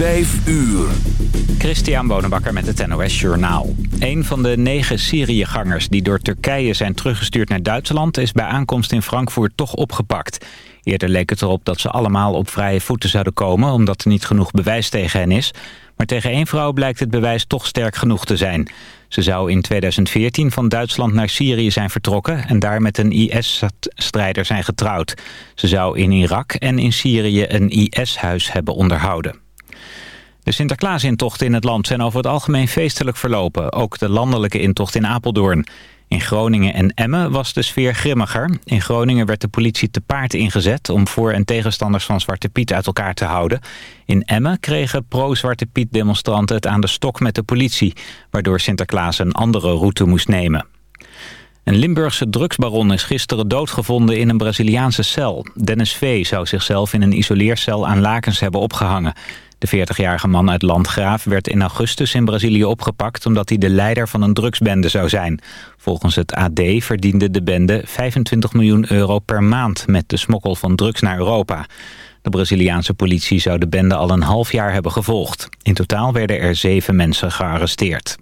Vijf uur. Christian Bonenbakker met het NOS Journaal. Een van de negen Syriëgangers die door Turkije zijn teruggestuurd naar Duitsland... is bij aankomst in Frankfurt toch opgepakt. Eerder leek het erop dat ze allemaal op vrije voeten zouden komen... omdat er niet genoeg bewijs tegen hen is. Maar tegen één vrouw blijkt het bewijs toch sterk genoeg te zijn. Ze zou in 2014 van Duitsland naar Syrië zijn vertrokken... en daar met een IS-strijder zijn getrouwd. Ze zou in Irak en in Syrië een IS-huis hebben onderhouden. De Sinterklaasintochten in het land zijn over het algemeen feestelijk verlopen. Ook de landelijke intocht in Apeldoorn. In Groningen en Emmen was de sfeer grimmiger. In Groningen werd de politie te paard ingezet... om voor- en tegenstanders van Zwarte Piet uit elkaar te houden. In Emmen kregen pro-Zwarte Piet demonstranten het aan de stok met de politie... waardoor Sinterklaas een andere route moest nemen. Een Limburgse drugsbaron is gisteren doodgevonden in een Braziliaanse cel. Dennis V. zou zichzelf in een isoleercel aan lakens hebben opgehangen. De 40-jarige man uit Landgraaf werd in augustus in Brazilië opgepakt... omdat hij de leider van een drugsbende zou zijn. Volgens het AD verdiende de bende 25 miljoen euro per maand... met de smokkel van drugs naar Europa. De Braziliaanse politie zou de bende al een half jaar hebben gevolgd. In totaal werden er zeven mensen gearresteerd.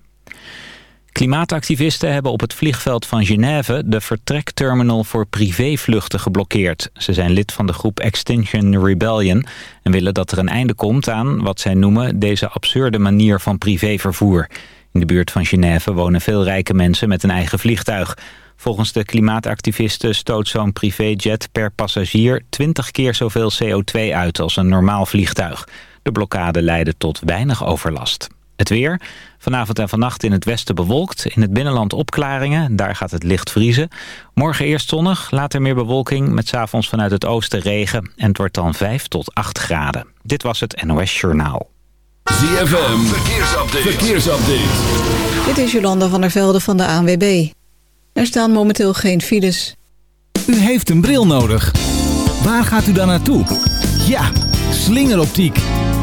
Klimaatactivisten hebben op het vliegveld van Genève de vertrekterminal voor privévluchten geblokkeerd. Ze zijn lid van de groep Extinction Rebellion en willen dat er een einde komt aan wat zij noemen deze absurde manier van privévervoer. In de buurt van Genève wonen veel rijke mensen met een eigen vliegtuig. Volgens de klimaatactivisten stoot zo'n privéjet per passagier 20 keer zoveel CO2 uit als een normaal vliegtuig. De blokkade leidde tot weinig overlast. Het weer. Vanavond en vannacht in het westen bewolkt. In het binnenland opklaringen. Daar gaat het licht vriezen. Morgen eerst zonnig, later meer bewolking. Met s'avonds vanuit het oosten regen. En het wordt dan 5 tot 8 graden. Dit was het NOS Journaal. ZFM. Verkeersupdate. Verkeersupdate. Dit is Jolanda van der Velde van de ANWB. Er staan momenteel geen files. U heeft een bril nodig. Waar gaat u dan naartoe? Ja, slingeroptiek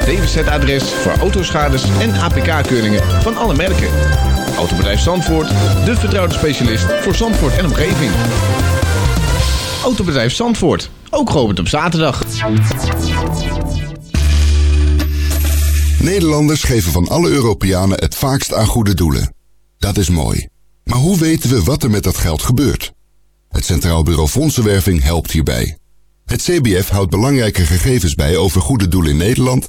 DWZ-adres voor autoschades en APK-keuringen van alle merken. Autobedrijf Zandvoort, de vertrouwde specialist voor Zandvoort en omgeving. Autobedrijf Zandvoort, ook geopend op zaterdag. Nederlanders geven van alle Europeanen het vaakst aan goede doelen. Dat is mooi. Maar hoe weten we wat er met dat geld gebeurt? Het Centraal Bureau Fondsenwerving helpt hierbij. Het CBF houdt belangrijke gegevens bij over goede doelen in Nederland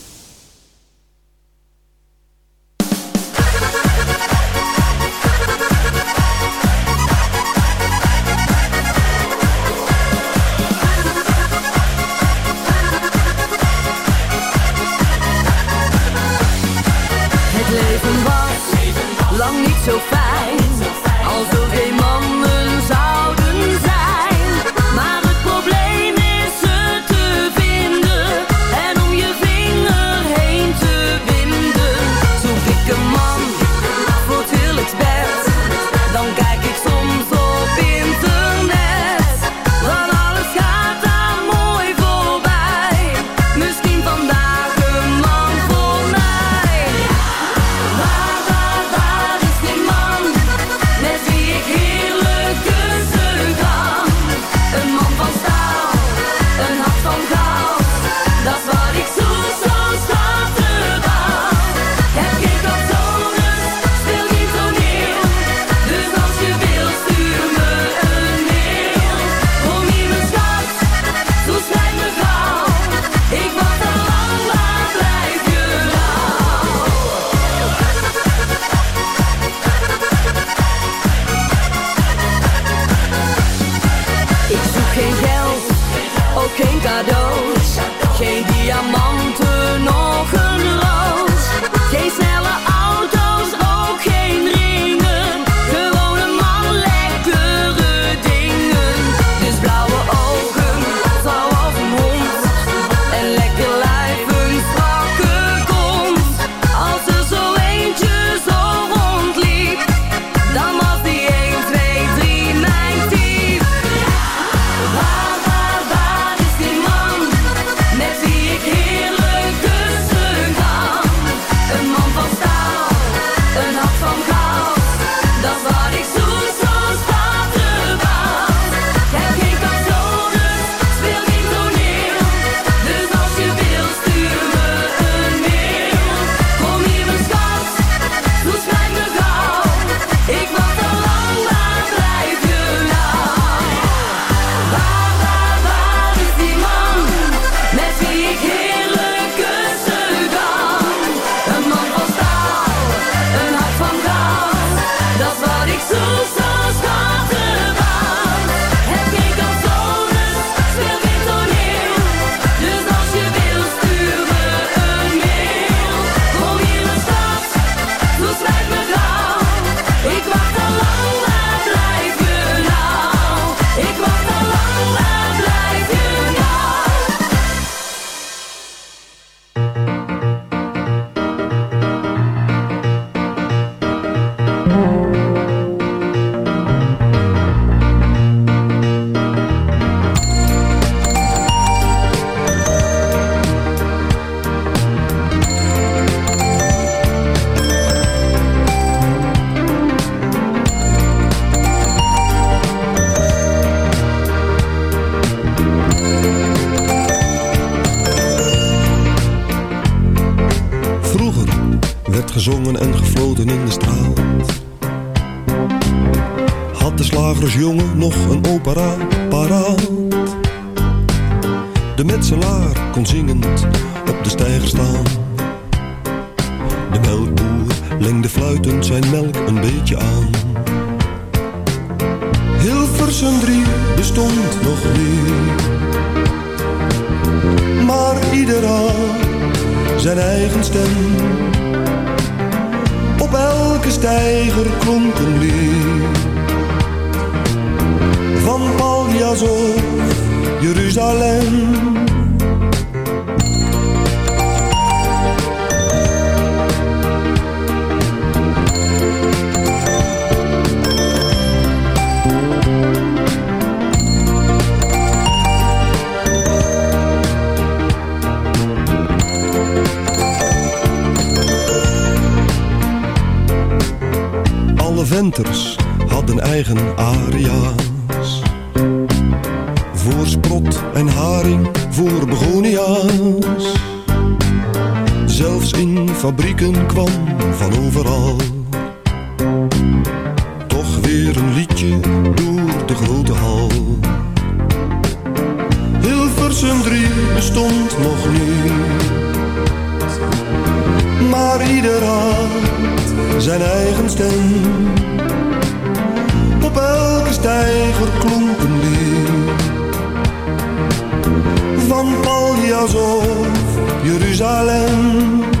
Op elke stijger klonken een leer. Van Paljas of Jeruzalem.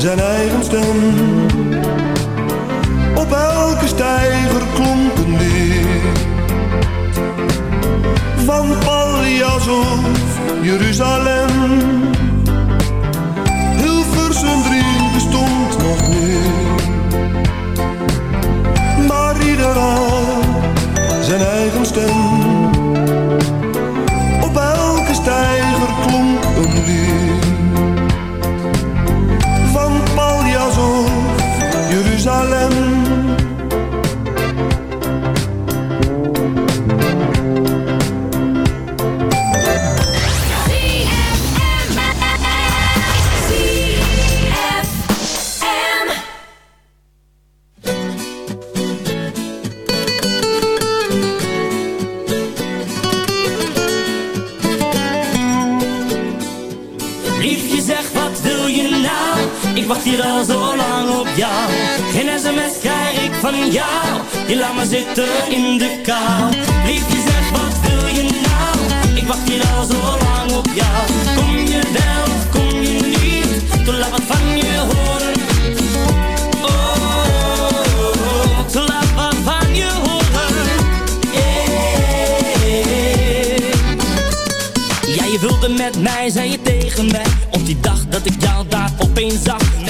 zijn eigen stem. Op elke stijger klonk een weer. Van Pallias of Jeruzalem. zijn drie bestond nog meer. Maar ieder had zijn eigen stem. Wacht hier al zo lang op jou. Geen sms krijg ik van jou. Je laat me zitten in de kou. Liefje zeg wat wil je nou? Ik wacht hier al zo lang op jou. Kom je wel kom je niet? Toen laat wat van je horen. Wilde met mij, zei je tegen mij. Op die dag dat ik jou daar opeens zag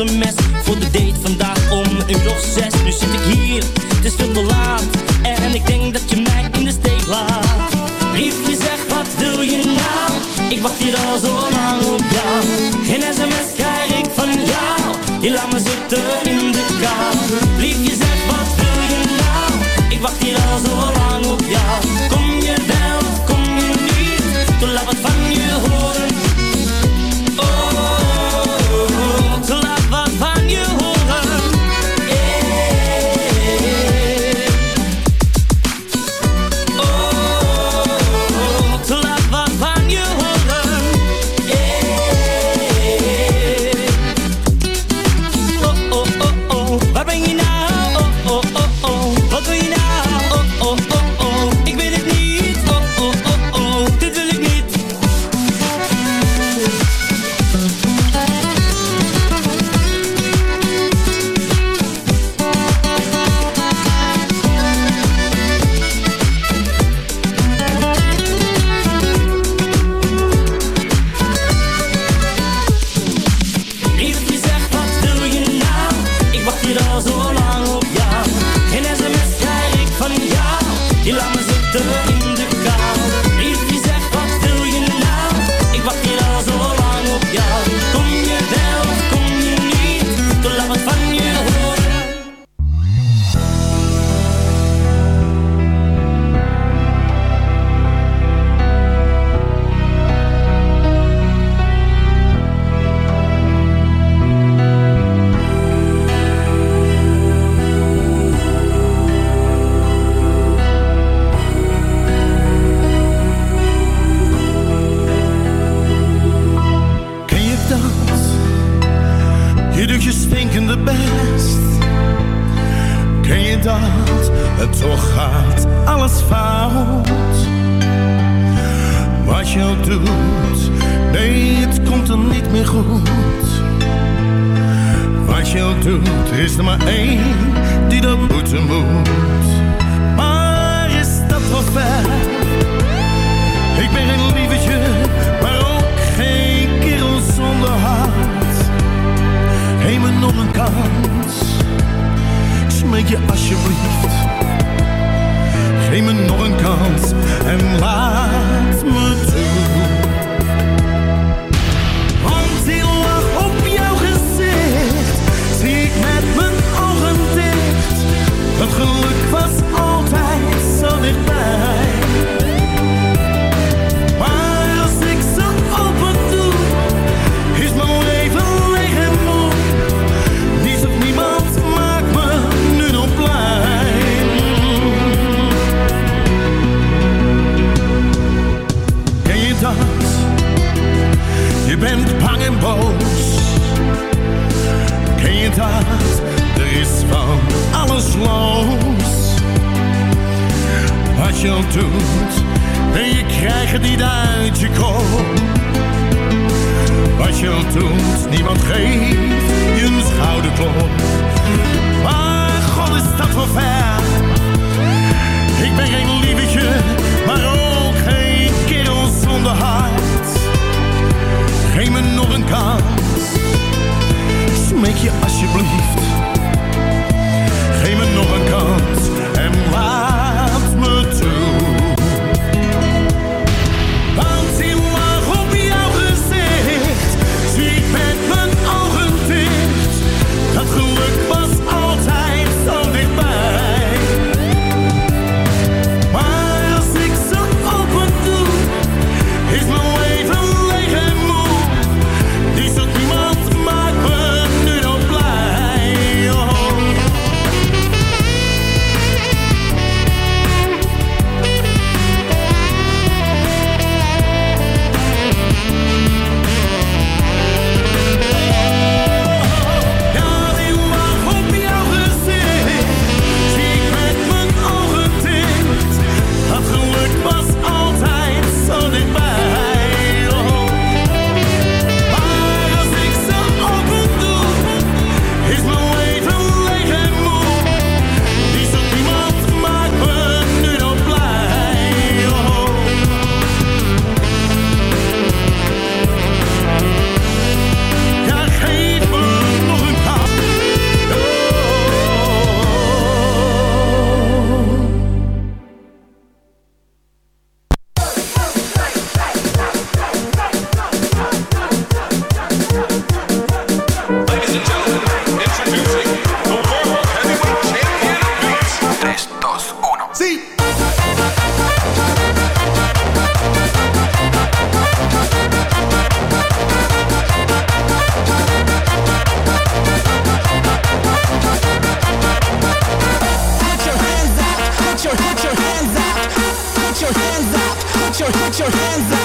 Voor de date vandaag om een uur of zes. Nu zit ik hier, het is veel te laat. En ik denk dat je mij in de steek laat. Liefje zeg wat wil je nou? Ik wacht hier al Doet, nee, het komt er niet meer goed. Wat je doet, is er maar één die dat moeten moet. Maar is dat wel ver? Ik ben geen lievertje, maar ook geen kerel zonder hart. Geef me nog een kans, ik smeek je alsjeblieft. Geef me nog een kans en laat me wat je al doet. En je krijgt het niet uit je kop. Wat je al doet, niemand geeft je een schouderklop. Maar God is dat voor ver. Ik ben geen lievetje, maar ook geen kerel zonder hart. Geef me nog een kans. Smeek je alsjeblieft your, your hands up.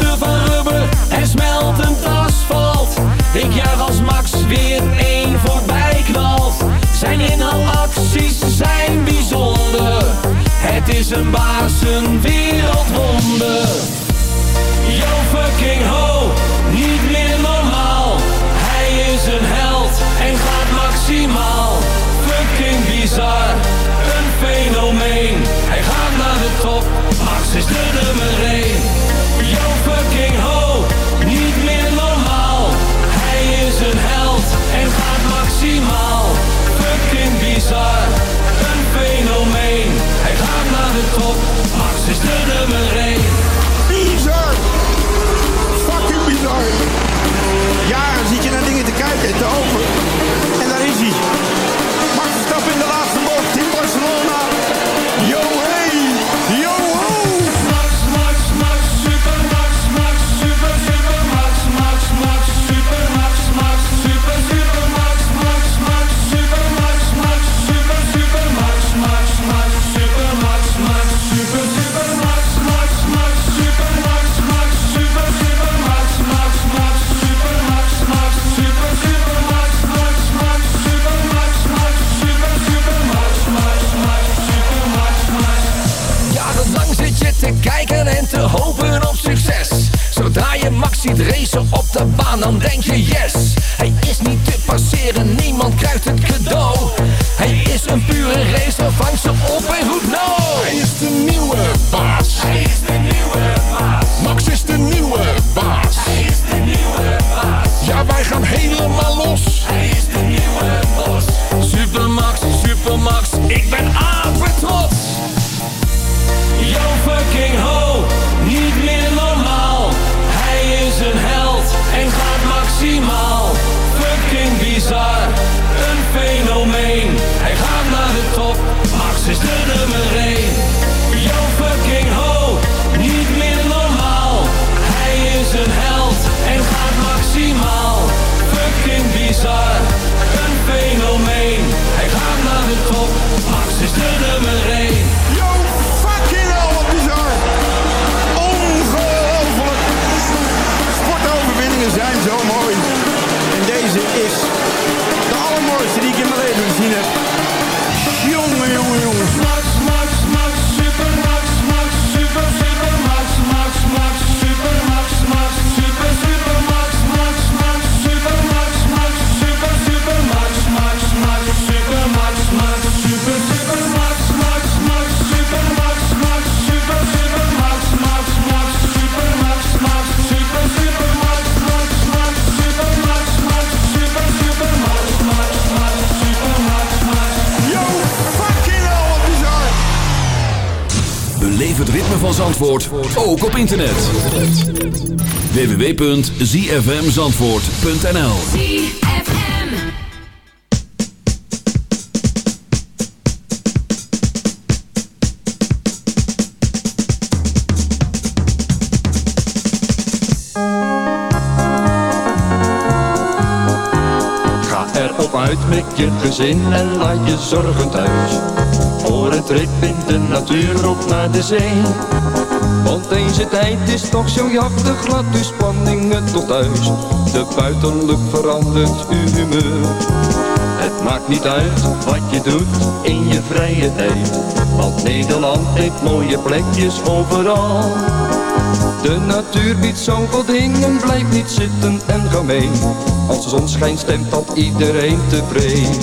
Gevaar rubber en smeltend asfalt. Ik juich als Max weer één voorbij knalt. Zijn acties zijn bijzonder. Het is een baas, een wereldwonder. Yo fucking ho, niet meer normaal. Hij is een held en gaat maximaal. Fucking bizar, een fenomeen. Hij gaat naar de top, Max is de nummer. over hopen op succes. Zodra je Max ziet racen op de baan dan denk je yes. Hij is niet te passeren, niemand krijgt het cadeau. Hij is een pure racer, vang ze op en goed no! Hij is de nieuwe baas. Hij is de nieuwe baas. Max is de nieuwe baas. Hij is de nieuwe Ja wij gaan helemaal los. Hij is de nieuwe boss. Supermax, Supermax, ik ben van Zandvoort, ook op internet. www.zfmzandvoort.nl Ga erop uit met je gezin en laat je zorgen thuis. Voor een trip in de natuur op naar de zee. Want deze tijd is toch zo jachtig, laat uw spanningen tot thuis. De buitenlucht verandert uw humeur. Het maakt niet uit wat je doet in je vrije tijd. Want Nederland heeft mooie plekjes overal. De natuur biedt zoveel dingen, blijf niet zitten en ga mee. Als de zon schijnt stemt dat iedereen tevreden.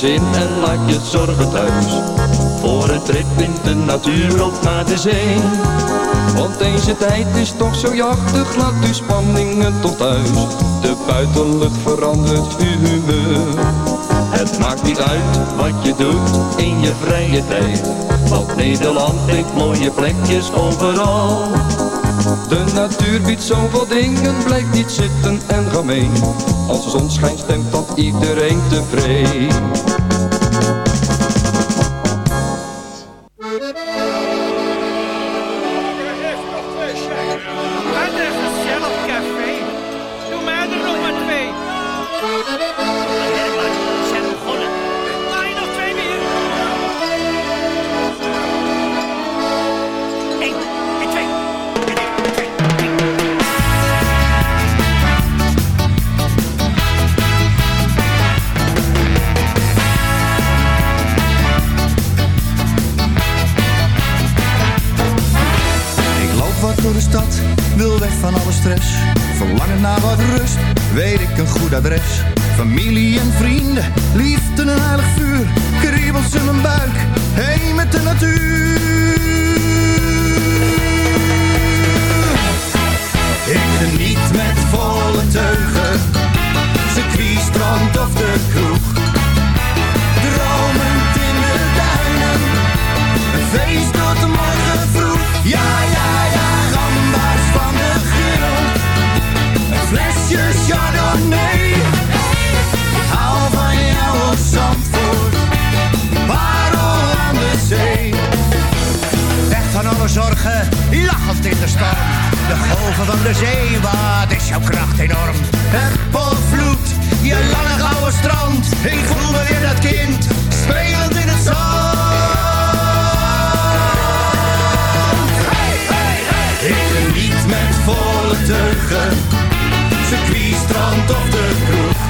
Gezin en laat je zorgen thuis. Voor een trip in de natuur of naar de zee. Want deze tijd is toch zo jachtig, laat uw spanningen tot thuis. De buitenlucht verandert uw humeur. Het maakt niet uit wat je doet in je vrije tijd. Want Nederland heeft mooie plekjes overal. De natuur biedt zoveel dingen, blijf niet zitten en ga mee. Als de zon schijnt stemt dat iedereen tevreden. Weet ik een goed adres. Familie en vrienden, liefde en heilig vuur. Kriebels in mijn buik, heen met de natuur. Golven van de zee, wat is jouw kracht enorm. Het volvloed, je lange gouden strand. Ik voel me weer dat kind, spelend in het zand. Ik geniet met volle circuit, strand of de kroeg.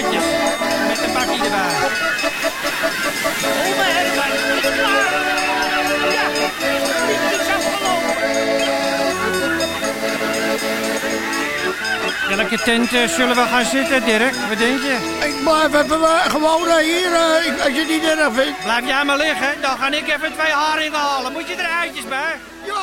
jongetjes. Met een bakje erbij. Oma Herman, is klaar? Ja, het is afgelopen. Welke tent eh, zullen we gaan zitten, Dirk? Wat denk je? Ik blijf even eh, gewoon eh, hier, ik- als je het niet erg vindt. Blijf jij maar liggen, dan ga ik even twee haringen halen. Moet je er eitjes bij? Heyo,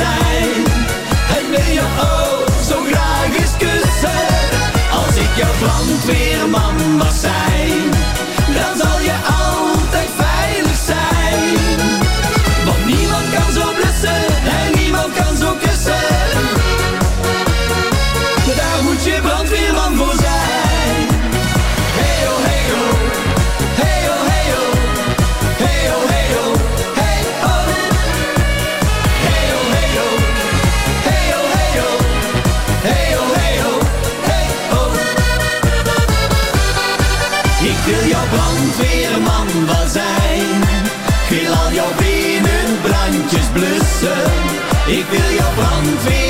zijn. En wil je ook zo graag eens kussen. Als ik jouw brandweerman mag zijn, Ik wil jouw brandweerman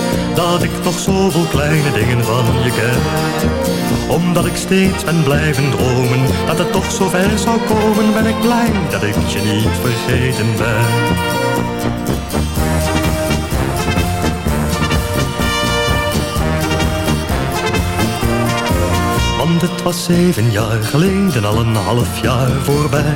Dat ik nog zoveel kleine dingen van je ken. Omdat ik steeds ben blijven dromen, dat het toch zo ver zou komen, ben ik blij dat ik je niet vergeten ben. Want het was zeven jaar geleden al een half jaar voorbij.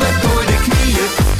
met door de knieën.